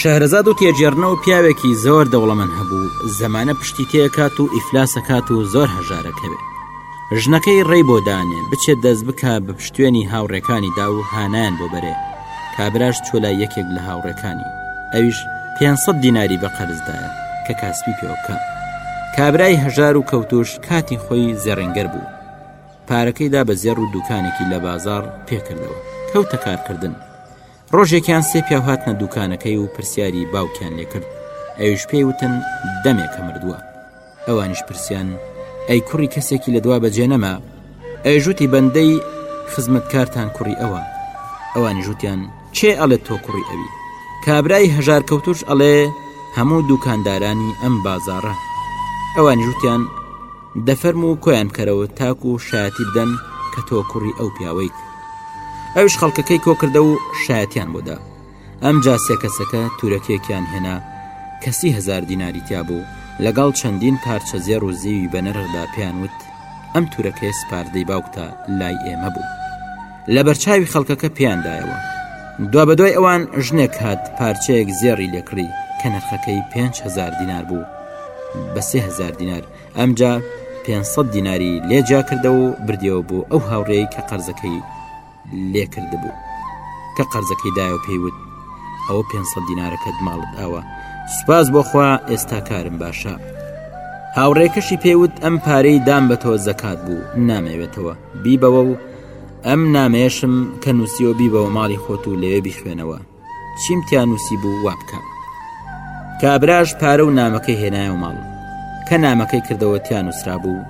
شەهرەزاد و تێجێڕنە و پیاوێکی زۆر دەوڵەمەن هەبوو زەمانە پشتی تێکات و ئیفلاسەکات و زۆر هەژارەکەوێت ژنەکەی ڕێی بۆ دانێ بچێت دەست بک بە پشتێنی هاوڕێکانی دا و هانان بۆ بەرێ کابراش چۆلا یەکێک لە هاوڕێکانی ئەویش پێ دیناری بە قەرزدایە کە کاسپی پێوەکە کابرای هەژار و کەوتوش کاتی خۆی زێڕنگەر بوو پارەکەیدا بە زێڕ و دوکانێکی لە بازار پێکردەوە کەوتە کارکردن ڕۆژێکیان سێ پیاو هاتنە دوکانەکەی و پرسیاری باوکیان لێکرد ئەوش پێی وتن دەمێکە مردووە ئەوانش پرسیان ئەی کوڕی کەسێکی لە دوا بەجێ نەما ئەژوتی بەندەی خزمەتکارتان کوڕی ئەوە ئەوانی ژوتیان چێ ئەڵێ تۆ کوڕی ئەوی کابرای هەژار کەوتوش ئەڵێ هەموو دوکاندارانی ئەم بازارە ئەوانی ژوتیان دەفەرموو کۆیان بکەرەوە تاکو و شایەتی بدەن کە تۆ کوڕی ئەو پیاوەیت ئەوش خەڵکەکەی کۆکردە و شایەتیان بۆدا ئەم جا سێ کەسەکە تورەکێکیان هێنا کەسی هزار دیناری تیا بوو لەگەڵ چەندین پارچە زێڕ و زیوی بەنرخدا پێیان وت ئەم تورەکەی سپاردەی باوکتە لای ئێمە بوو لە بەرچاوی خەڵکەکە پێیاندایەوە دو بە دوای ئەوان ژنێک هات پارچەیەک زێڕی لێکڕی کە نرخەکەی 5هزار دینار بوو بە سهزار دینار ئەمجا پێنج سەد دیناری لێ جیا کردەوە و بردیەوە بۆ ئەو هاوڕێی کە قەرزەکەی لێ کردبوو کە قەرزەکەی دایە پێیوت ئەوە پێ دینارەکەت ماڵت ئەوە سوپاس بۆخوا ئێستا کارم باشە هاوڕێکەشی پێوت ئەم پارەی دام بە تۆ زەکات بوو نامەوێتەوە بیبەوە و ئەم نامێشم کە نووسیەوە بیبەوە ماڵی خۆت و لەوێ بیخوێنەوە چیم تیا نووسی بوو وا بکە کابراش پارە و نامەکەی هێنایە و ماڵ کە نامەکەی کردەوە تیا نووسرا بوو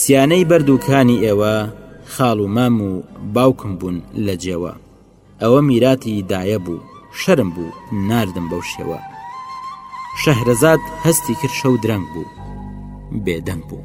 سیانەی بەردووکانی ئێوە خاڵ و مام و باوکم بوون لە جێوە ئەوە میراتی دایە بوو شەرم بوو ناردم بەو شێوە شەهرەزاد هەستی کرد شەو درەنگ بوو بێدەنگ بوو.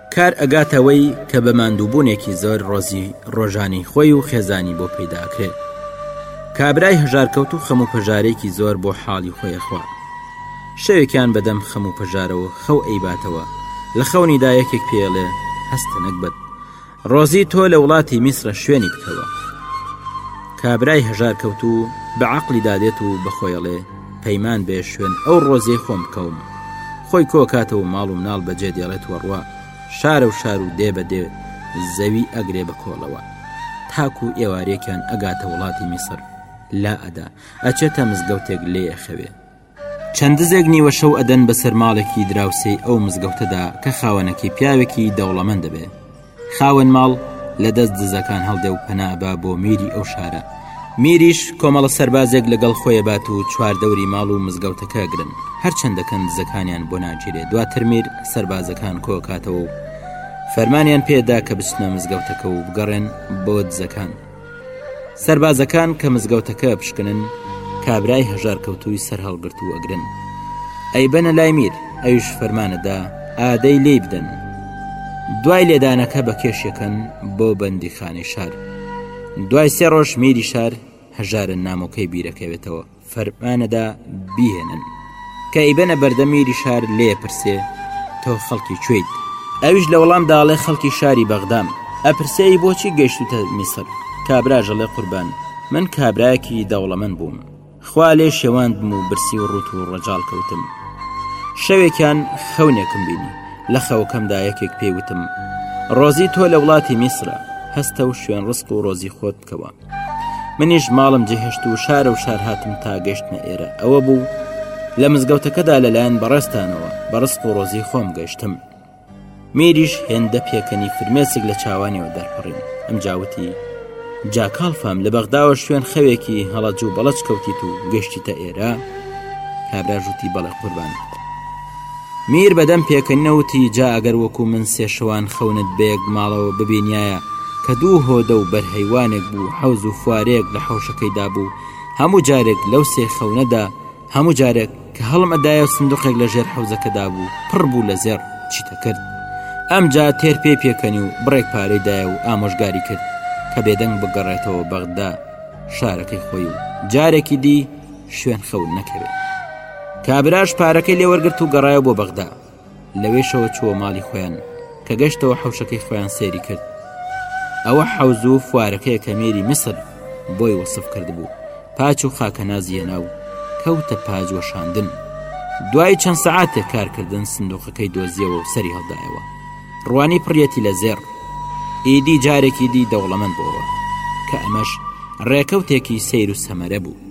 کار ئەگاتەوەی کە بە ماندووبوونێکی زۆر ڕۆزی ڕۆژانی خۆی و خێزانی بۆ پەیداکرێت کابرای هەژارکەوت و خەمو پەژارێکی زۆر بۆ حاڵی خۆیخوا شەوێکیان بەدەم خەم و پەژارەوە خەو ئەیباتەوە لە خەونیدا یەکێک پێڵێ هەستە نەکبەت ڕۆزی تۆ لە وڵاتی میسرە شوێنی بکەوە کابرای هەژار کەوت و بە عقلی دادێت و بەخۆیڵێ پەیمان بێ شوێن ئەو ڕۆزیەی خۆم بکەوم خۆی کۆکاتەوە ماڵ و مناڵ بەجێ دێڵێت وەڕوە شارە و شار و دێ بە دێ زەوی ئەگرێ بە کۆڵەوە تاکو ئێوارێکیان ئەگاتە وڵاتی میسر لا ئەدا ئەچێتە مزگەوتێک لێ ئەخەوێ چەند دزێک نیوە شەو ئەدەن بەسەر ماڵێکی دراوسێی ئەو مزگەوتەدا کە خاوەنەکەی پیاوێکی دەوڵەمەند دەبێ خاوەن ماڵ لە دەست دزەکان هەڵدێ و پەنا ئەبا بۆ میری ئەو شارە میریش کۆمەڵە سەربازێک لەگەڵ خۆیە بات و چوار دەوری ماڵ و مزگەوتەکە گرن هەرچەند دەکەن دزەکانیان بۆ ناگیرێ دواتر میر سەربازەکان کۆکاتەوە و فەرمانیان پێدا کە بچنە مزگەوتەکە و بگەڕێن بۆ دزەکان سەربازەکان کە مزگەوتەکە بشکنن کابرای هەژار کەوتووی سەر هەڵگرت و ئەگرن ئەی بەنە لای میر ئەویش فەرمانەدا ئادەی لی بدەن دوای لێدانەکە بە کێشیەکەن بۆ بەندی خانەی شار دوای سێ ڕۆژ میری شار هەژارە نامۆکەی بیرەکەوێتەوە فەرمانەدا بیهێنن کە ئیبەنە بەردەمی ریشار لێ پرسێ تۆ خەڵکی کوێیت ئەویش لە وەڵام داڵێ خەڵکی شاری بەغدام ئەپرسێی بۆچی گەشتوتە میسر کابراژەڵێ قوربان من کابراایەکی دەوڵەمەند بووم خوا لێ شێواند بم و برسی و ڕوت و ڕەجاڵ کەوتم شەوێکیان خەونێکم بینی لە خەوەکەمدا یەکێک پێیوتم ڕۆزی تۆ لە وڵاتی میسرە هەستە و شوێن ڕسک و ڕۆزی خۆت بکەوە منیش ماڵم جێهێشت و شارە و شار هاتم تا گەشتنە ئێرە ئەوە بوو لە مزگەوتەکەدا لەلایەن بەڕێستانەوە بە ڕسق و ڕۆزی خۆم گەشتم میریش هێندە پێکەنی فرمێسک لە چاوانیەوە دەرپڕین ئەم جاوتی جاکاڵفام لە بەغداوە شوێن خەوێکی هەڵەج و بەڵەج کەوتیت و گەشتیتە ئێرە کابراژوتی بەڵێ قوربان میر بەدەم پێکەنینە وتی جا ئەگەر وەکو من سێ شەوان خەونت بەیەک ماڵەوە ببینیایە کە دوو هۆدە و بەرهەیوانێک بوو حەوز و فوارێک لە حەوشەکەیدا بوو هەموو جارێک لەو سێ خەونەدا هەموو جارێک کە هەڵم ئەدایە و سندوقێک لە ژێر حەوزەکەدا بوو پڕ بوو لە زێڕ چیتە کرد ئەمجا تێر پێی پێکەنی و بڕێک پارەی دایە و ئامۆژگاری کرد کە بێدەنگ بگەڕێتەوە بەغدا شارەکەی خۆی و جارێکی دی شوێن خەون نەکەوێت کابراش پارەکەی لێوەرگرت و گەڕایە بۆ بەغدا لەوێشەوە چووە ماڵی خۆیان کە گەشتەوە حوشەکەی خۆیان سێری کرد ئەوە حەوز و فوارەکەی کەمێری میسر بۆی وەسف کرد بوو پاچ و خاکە نازیە ناو کەوتە پاجوەشاندن دوای چەند سەعاتێک کارکردن سندوقەکەی دۆزیەوە و سەری هەڵدایەوە ڕوانی پڕەتی لە زێر ئیدی جارێکی دی دەوڵەمەند بۆەوە کە ئەمەش ڕێکەوتێکی سیر و سەمەرە بوو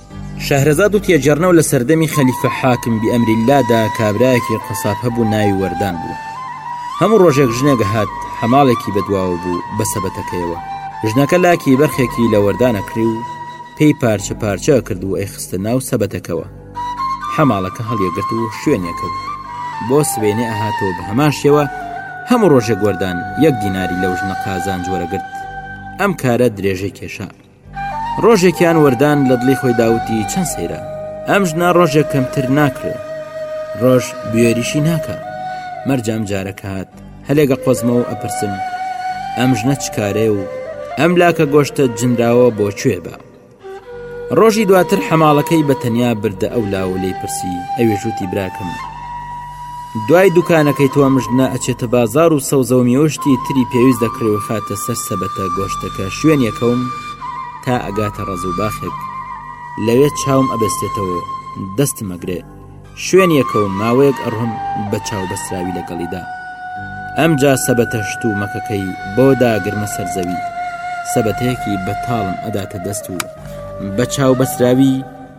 شەهرەزاد و تێجەڕنەو لە سەردەمی خەلیفە حاکم بی ئەمری اللە دا کابرایەکی قەساب هەبوو ناوی وەردان بوو هەموو ڕۆژێک ژنێک هات حەماڵێکی بەدواوە بوو بە سەبەتەکەیەوە ژنەکە لاکی بەرخێکی لە وەردانە کڕی و پێی پارچە پارچە کرد و ئەیخستە ناو سەبەتەکەوە حەماڵەکە هەڵیەگرت و شوێنێ کەوت بۆ سبێنێ ئەهاتەوە بە هەمان شێوە هەموو ڕۆژێک وەردان یەک دیناری لەو ژنە قازان جۆرەگرت ئەم کارە درێژەی کێشە ڕۆژێکیان وەردان لە دڵی خۆی داوتی چەند سەیرە ئەم ژنا ڕۆژێک کەمتر ناکرێ ڕۆژ بێریشی ناکە مەرجام جارەکە هات هەلێگە قۆزمەوە ئەپرسم ئەم ژنە چکارێ و ئەم لاکە گۆشتە جنراوە بۆ کوێ بە ڕۆژی دواتر حەماڵەکەی بە تەنیا بردە ئەو لاوە لی پرسی ئەوێژوتی براکەم دوای دوکانەکەی تۆ مژدنە ئەچێتە بازار و سەوزەو میوەشتی تری پێویست دەکڕێەوە خاتە سەر سەبەتە گۆشتەکە شوێن یەکەوم تا ئەگاتە ڕەز و باخێک لەوێ چاوم ئەبستێتەوە دەستمەگرێ شوێن یەکەوم ماوەیەک ئەڕۆم بە چاو بەسراوی لەگەڵیدا ئەمجا سەبەتەشت و مەکەکەی بۆ داگرمە سەرزەوی سەبەتەیەکی بەتاڵم ئەداتە دەست و بە چاو بەسراوی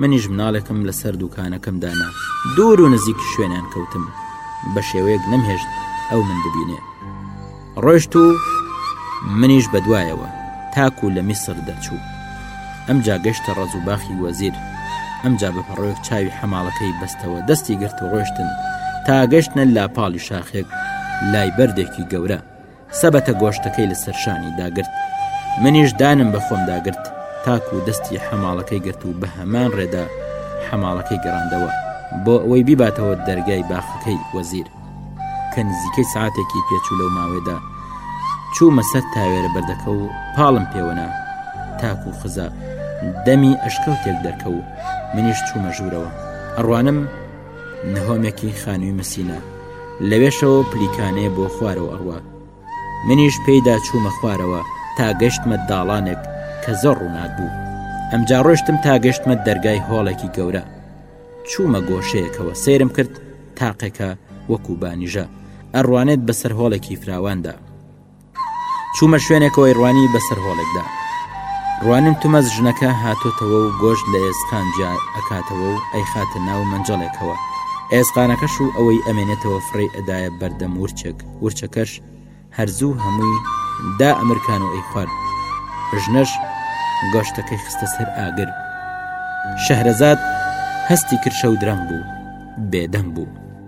منیش مناڵێکم لەسەر دووکانەکەم دانا دوور و نزیکی شوێنیان کەوتم بە شێوەیەک نەمهێشت ئەو من ببینێ ڕۆشت و منیش بەدوایەوە تاکو لە میسر دەرچوو ئەم جاگەشتە ڕز و باخی وەزیر ئەمجا بە پەڕۆک چاوی حەماڵەکەی بەستەوە دەستی گرت و ڕۆشتن تا گەشتە لاپاڵی شاخێک لای بەردێکی گەورە سەبەتە گۆشتەکەی لە سەرشانی داگرت منیش دانم بە خۆم داگرت تاکو و دەستی حەماڵەکەی گرت و بە هەمان ڕێدا حەماڵەکەی گەڕاندەوە بۆ ئەوەی بیباتەوە دەرگای باخەکەی وەزیر کە نزیکەی ساعتێکی پێچوو لەو ماوێدا چوومە سەر تاوێرە بەردەکە و پاڵم پێوەنا تاکو و خزا دەمی ئەشکەوتێک دەرکە و منیش چوومە ژوورەوە ئەڕوانم نهۆمێکی خانووی مسینە لەوێشەوە پلیکانێ بۆ خوارەوە ئەڕوە منیش پێیدا چوومە خوارەوە تا گەشتمە داڵانێک کە زۆر ڕووناک بوو ئەمجا ڕۆشتم تا گەشتمە دەرگای هۆڵێکی گەورە چوومە گۆشەیەکەوە سێرم کرد تاقێکە وەکو بانیژە ئەڕوانێت بەسەر هۆڵێکی فراواندا چوومە شوێنێکەوەی ڕوانی بەسەر هۆڵێکدا ڕوانیم تومەز ژنەکە هاتۆتەوە و گۆشت لە ئێسقان جیا ئەکاتەوە و ئەی خاتە ناو مەنجەڵێکەوە ئێسقانەکەش و ئەوەی ئەمێنێتەوە فڕێ ئەدایە بەردەم ورچێک ورچەکەش هەرزوو هەمووی دا ئەمرکان و ئەی خوارد ژنەش گۆشتەکەی خستە سەر ئاگر شەهرەزاد هەستی کرشە و درەنگ بوو بێدەنگ بوو.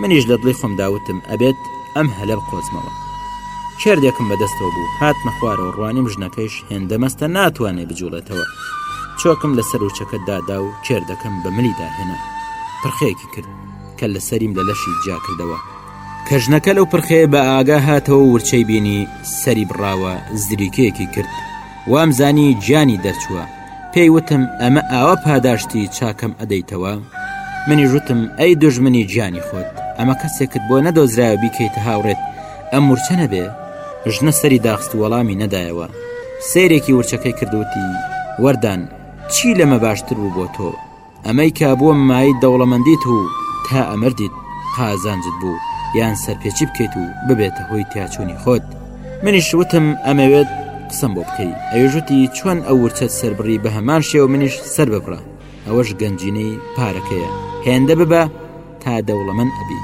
منیش لە دڵی خۆمدا وتم ئەبێت ئەم هەلە بقۆزمەوە کێردێکم بەدەستەوە بوو هاتمە خوارەوە ڕوانیم ژنەکەیش هێندە مەستە ناتوانێ بجوڵێتەوە چۆکم لە سەر و چەکە دادا و کێردەکەم بە ملی داهێنا پرخێکی کرد کە لە سەریم لە لەشی جیا کردەوە کە ژنەکە لەو پرخێ بە ئاگا هاتەوە ورچەی بینی سەری بڕاوە زریکەیەکی کرد وام زانی گیانی دەرچووە پێی وتم ئەمە ئاوا پاداشتی چاکەم ئەدەیتەوە منی ژوتم ئەی دژمنی گیانی خۆت ئەمە کەسێکت بۆ نەدۆزرایە بیکەیتە هاوڕێت ئەم ورچە نەبێ ژنە سەری داخست وەڵامی نەدایەوە سیرێکی ورچەکەی کردوتی وەردان چی لەمە باشتر بوو بۆ تۆ ئەمەی کە بووە مایەی دەوڵەمەندیت و تا ئەمردیت قازانجت بوو یان سەرپێچی بکەیت و ببێتە هۆی تیاچوونی خۆت منیش وتم ئەمەوێت قسەم بۆ بکەی ئەوێژوتی چۆن ئەو ورچەت سربڕی بە هەمان شێوە منیش سەر ببڕە ئەوەش گەنجینەی پارەکەیە هێندە ببە تا دەوڵەمەند ئەبی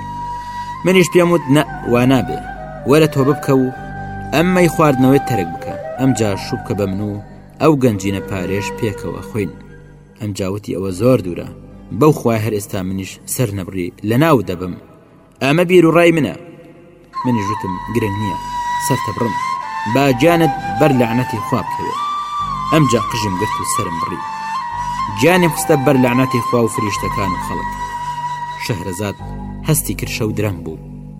منیش پێم وت نە وانابێ وەرە تۆ ببکە و ئەممەی خواردنەوەی تەرک بکە ئەم جار شوبکە بە من و ئەو گەنجینە پارێش پێکەوە خوین ئەنجا وتی ئەوە زۆر دوورە بەو خوای هەر ئێستا منیش سەر نەبڕی لە ناو دەبم ئەمە بیر و ڕای منە منی ژوتم گرنگ نییە سەرتە بڕم باجانت بەر لەعنەتی خواب بکەوێت ئەمجا قژم گرت و سرم بڕی گیانی خستە بەر لەعنەتی خوا و فریشتەکان و خەڵک شەهرەزاد هەستی کرشە و درەنگ بوو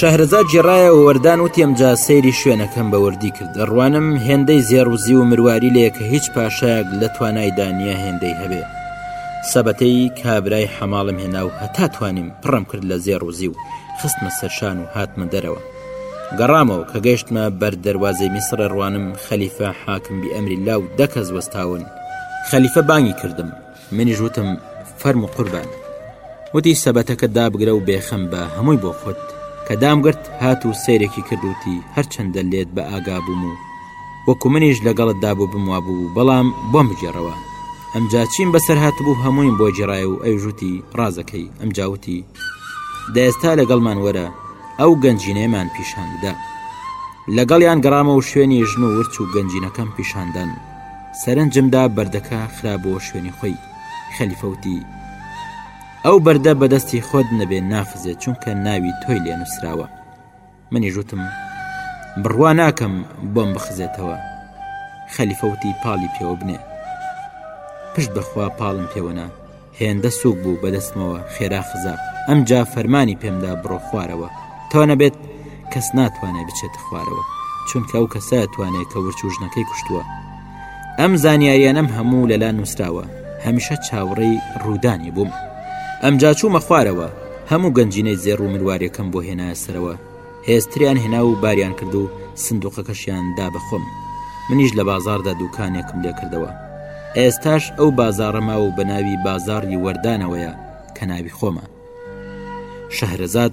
شەهرەزاد جێڕایە وەردان وتی ئەمجا سەیری شوێنەکەم بە وردی کرد دەڕوانم هێندەی زێڕ و زی و مرواری لێکە هیچ پاشایەک لە توانایدانە هێندەی هەبێ سەبەتەی کابرای حەماڵم هێنا و هەتا توانیم پڕم کرد لە زێڕ و زیو خستمە سەرشان و هاتمە دەرەوە گەڕامەوە کە گەشتمە بەر دەواازەی میسرە ڕوانم خەلیفە حاکم بی ئەمری لا و دەکەس وەستاون خەلیفە بانگی کردم منیش وتم فەرم و قوربان وتی سەبەتەکە دابگرە و بێخەم بە هەمووی بۆ خۆت کە دامگرت هات و سیرێکی کردوتی هەرچەندە لێت بە ئاگا بووم و وەکو منیش لەگەڵت دابووبم وابوو بەڵام بۆم بگێڕەوە ئەمجا چیم بەسەر هاتبوو هەموویم بۆ جێڕای و ئەوژوتی ڕازەکەی ئەم جاوتی دە ئێستا لەگەڵمان وەرە ئەو گەنجینەیەمان پیشان بدە لەگەڵیان گەڕامە و شوێنی ژن و ورچ و گەنجینەکەم پیشاندان سەرنجمدا بەردەکە خرابەوە شوێنی خۆی خەلیفەوتی ئەو بەردە بەدەستی خۆت نەبێ نافزێت چونکە ناوی تۆی لێ نووسراوە منیش وتم بڕوا ناکەم بۆم بخزێتەوە خەلیفەوتی پاڵی پێوە بنێ پشت بەخوا پاڵم پێوەنا هێندە سوک بوو بەدەستمەوە خێرا خزا ئەمجا فەرمانی پێمدا بڕۆ خوارەوە تەوە نەبێت کەس ناتوانێت بچێت خوارەوە چونکە ئەو کەسە توانێت کە ورچوژنەکەی کوشتووە ئەم زانیاریانەم هەموو لەلا نووسراوە هەمیشە چاوڕێی ڕوودانی بووم ئەمجا چوومە خوارەوە هەموو گەنجینەی زێڕ و مروارەکەم بۆ هێنایە سەرەوە هێستریان هێنا و باریان کرد و سندوقەکەشیان دا بەخۆم منیش لە بازاردا دوکانێکم لێکردەوە ئێستاش ئەو بازارە ماوە و بە ناوی بازاری وەردانەوەیە کە ناوی خۆمە شەهرەزاد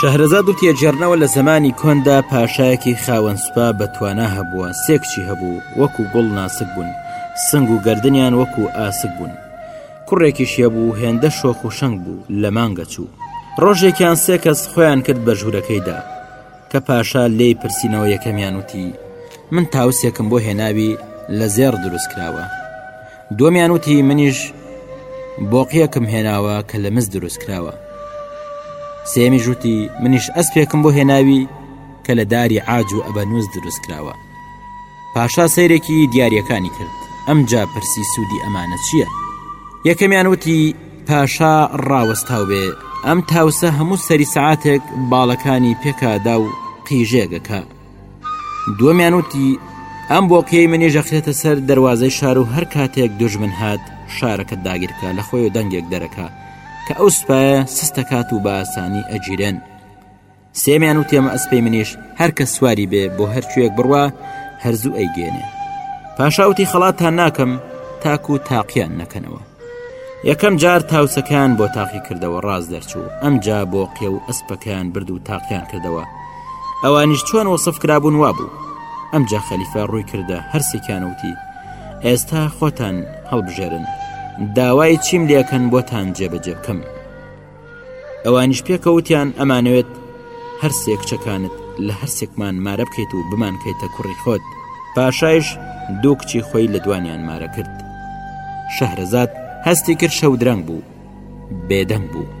شەهرەزاد و تێجێڕنەوە لە زمانی کۆندا پاشایەکی خاوەن سوپا بە توانا هەبووە سێکچی هەبوو وەکو گوڵ ناسک بوون سنگ و گردنیان وەکو ئاسک بوون کوڕێکیش هەبوو هێندە شۆخ و شەنگ بوو لە مانگە چوو ڕۆژێکیان سێ کەس خۆیان کرد بە ژوورەکەیدا کە پاشا لێی پرسینەوە یەکەمیان وتی من تاوسێکم بۆ هێناوی لە زێڕ دروست کراوە دومیان وتی منیش بۆقیەکم هێناوە کە لە مز دروست کراوە سێمی ژووتی منیش ئەسپێکم بۆ هێناوی کە لە داری عاج و ئەبەنووز دروست کراوە پاشا سەیرێکی دیارەکانی کرد ئەم جا پرسی سوودی ئەمانە چییە یەکەمیان وتی پاشا ڕاوەستاو بێ ئەم تاوسە هەموو سەری سعاتێک باڵەکانی پێکادا و قیژێگەکە دووەمیان وتی ئەم بۆکەی منی ژەخرێتە سەر دەواازەی شار و هەر کاتێک دژمن هات شارەکە داگیرکە لە خۆی و دەنگێک دەرەکە کە ئەو سوپایە سستەکات و باسانی ئەگیرێن سێمیان و تێمە ئەسپەی منیش هەر کە سواری بێ بۆ هەرچوێک بڕوا هەرزوو ئەیگەێنێ پاشاوتی خەڵاتان ناکەم تاکو و تاقییان نەکەنەوە یەکەم جار تاوسەکان بۆ تاقی کردەوە ڕاز دەرچوو ئەم جا بۆ قێ و ئەسپەکان برد و تاقییان کردەوە ئەوانیش چۆن وەصف کرابوون وابوو ئەم جا خەلیفە ڕووی کردە هەرسێکیانوتی ئێستا خۆتان هەڵبژێرن داوای چیم لەکەن بۆتان جێبەجێ بکەم ئەوانیش پێکەوتیان ئەمانەوێت هەرسێک چەکانت لە هەرسێکمان مارە بکەیت و بمانکەیتە کوڕی خۆت پاشایش دوو کچی خۆی لە دوانیان مارە کرد شەهرەزاد هەستی کرد شەو درەنگ بوو بێدەنگ بوو.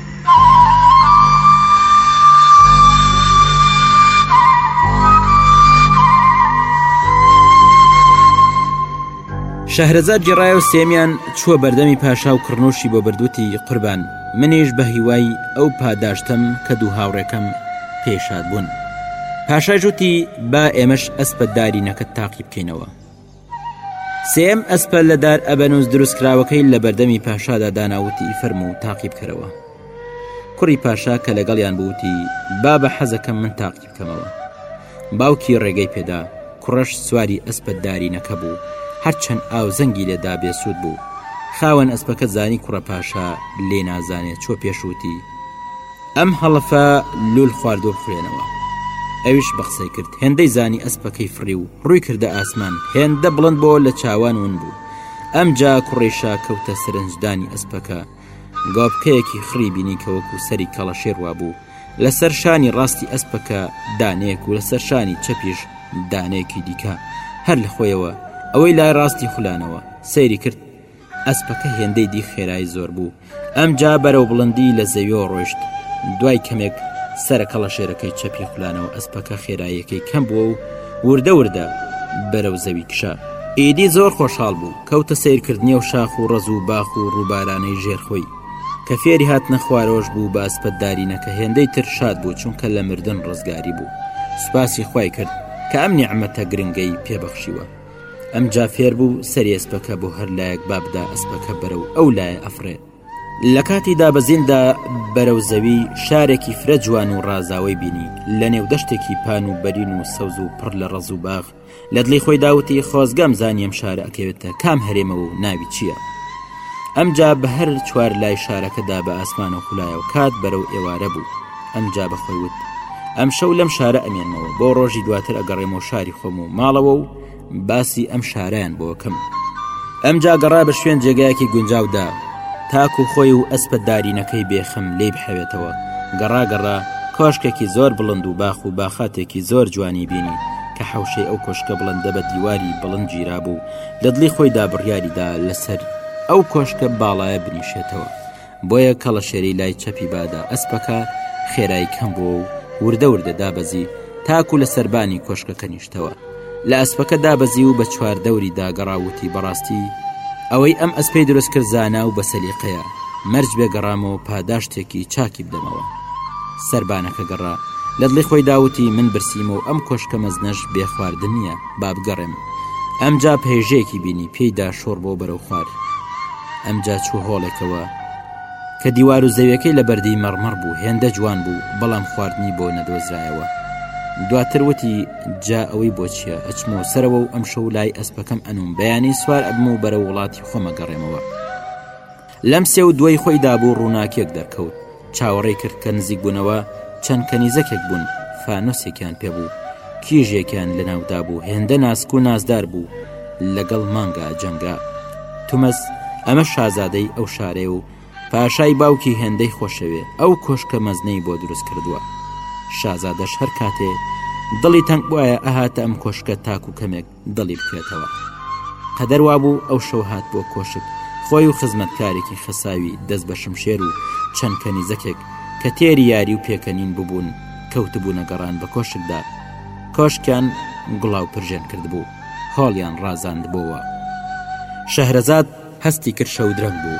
شەهرەزاد گێڕایە و سێمیان چووە بەردەمی پاشا و کڕنوشی بۆ بردووتی قوربان منیش بە هیوای ئەو پاداشتم کە دوو هاوڕێکەم پێشاد بوون پاشای ژووتی با ئێمەش ئەسپەداری نەکەت تاقی بکەینەوە سێیەم ئەسپە لە دار ئەبەنوس دروستکراوەکەی لە بەردەمی پاشادا داناوتی فەرمو و تاقی بکەرەوە کوڕی پاشا کە لەگەڵیان بوتی با بە حەزەکەم من تاقی بکەمەوە باوکی ڕێگەی پێدا کوڕەش سواری ئەسپەتداری نەکە بوو هەرچەند ئاو زەنگی لێدا بێسوود بوو خاوەن ئەسپەکە زانی کوڕە پاشا لێ نازانێت چۆ پێشوتی ئەم هەڵەفە لول خواردۆ خوێنەوە ئەویش بەخسەی کرد هێندەی زانی ئەسپەکەی فڕی و ڕووی کردە ئاسمان هێندە بڵند بۆ لە چاوان ون بوو ئەم جا کوڕیشا کەوتە سەرنجدانی ئەسپەکە گۆپکەیەکی خڕی بینی کە وەکو سەری کەڵەشێر وابوو لەسەر شانی ڕاستی ئەسپەکە دانەیەک و لەسەر شانی چەپیش دانەیەکی دیکە هەر لە خۆیەوە ئەوەی لای ڕاستی خولانەوە سەیری کرد ئەسپەکە هێندەی دی خێرای زۆر بوو ئەمجا بەرەو بڵندی لە زەویۆ ڕۆشت دوای کەمێک سرە کەڵەشێرەکەی چەپی خولانەوە ئەسپەکە خێراییەکەی کەم بووە و وردە وردە بەرەو زەوی کشە ئیدی زۆر خۆشحاڵ بوو کەوتە سیرکردنی و شاخ و ڕز و باخ و ڕووبارانەی ژێرخۆی کە فێری هاتنە خوارۆش بوو باسپەتدارینەکە هێندەی تر شاد بوو چونکە لە مردن ڕزگاری بوو سوپاسی خی کرد کە ئەم نیعممەتە گرنگەی پێبەخشیوە ئەمجا فێر بوو سەری ئەسپەکە بۆ هەر لایەک بابدا ئەسپەکە بەرەو ئەو لایە ئەفرێ لە کاتی دابەزیندا بەرەو زەوی شارێکی فرە جوان و ڕازاوی بینی لە نێو دەشتێکی پان و بەرین و سەوز و پڕ لە ڕەز و باغ لە دڵی خۆی داوتی خۆزگەم زانیم شارە ئەکەوێتە کام هەرێمەوە و ناوی چییە؟ ئەمجا بە هەر چوار لای شارەکەدا بە ئاسمانە خولایە و کات بەرەو ئێوارە بوو. ئەمجا بە خۆی وت ئەمشەو لەم شارە ئەمێنمەوە بۆ ڕۆژی دواتر ئەگەڕێمەوە شاری خۆم و ماڵەوە و باسی ئەم شارەیان بۆکەم ئەمجا گەڕا بە شوێن جێگایەکی گونجاودا تاکو خۆی و ئەسپە دارینەکەی بێخەم لێ بحەوێتەوە گەڕاگەڕا کۆشکێکی زۆر بڵند و باخ و باخاتێکی زۆر جوانی بینی کە حوشەی ئەو کۆشکە بڵندە بە دیواری بڵند گیرا بوو لە دڵی خۆیدا بڕیاریدا لەسەر ئەو کۆشکە باڵایە بنیشێتەوە بۆیە کەڵەشێری لای چەپی بادا ئەسپەکە خێرای کەم بووە و وردە وردە دابەزی تاکو لە سەربانی کۆشکەکە نیشتەوە لە ئەسپەکە دابەزی و بە چوار دەوری داگەڕاوتی بەڕاستی ئەوەی ئەم ئەسپەی دروست کرد زانا و بەسەلیقەیە مەرج بێگەڕامەوە پاداشتێکی چاکی بدەمەوە سربانەکە گەڕا لە دڵی خۆی داوتی من برسیمە و ئەم کۆشکە مەزنەش بێ خواردن نییە بابگەڕێم ئەمجا پێژێکی بینی پێیدا شۆڕ بۆ بەرەو خوارد ئەمجا چووە هۆڵێکەوە کە دیوار و زەویەکەی لە بەردی مەڕمەڕ بوو هێندە جوان بوو بەڵام خواردنی بۆ نەدۆزرایەوە دواتر وتی جا ئەوەی بۆچیە ئەچمۆ سەرەوە و ئەم شەو لای ئەسپەکەم ئەنوم بەیانی سوار ئەبم و بەرە وڵاتی خۆمەگەڕێمەوە لەم سێ و دوای خۆی دابوو ڕووناکێک دەرکەوت چاوەڕێی کرد کە نزیک بوونەوە چەند کەنیزەکێک بوون فانۆسێکیان پێ بوو کیژێکیان لە ناودا بوو هێندە ناسک و نازدار بوو لەگەڵ مانگا جەنگا تومەس ئەمە شازادەی ئەو شارێ و پاشای باوکی هێندەی خۆشەوێ ئەو کۆشکە مەزنەی بۆ دروست کردووە شازادەش هەر کاتێ دڵی تەنگ وایە ئەهاتە ئەم کۆشکە تاکو کەمێک دڵی بکرێتەوە قەدەر وابوو ئەو شەو هات بۆ کۆشک خۆی و خزمەتکارێکی خەساوی دەست بە شمشێر و چەند کەنیزەکێک کە تێری یاری و پێکەنین ببوون کەوتبوونە گەڕان بە کۆشکدا کۆشکیان گوڵاو پرژێن کردبوو هەڵیان ڕازاندبووەوە شەهرەزاد هەستی کرد شەودرەنگ بوو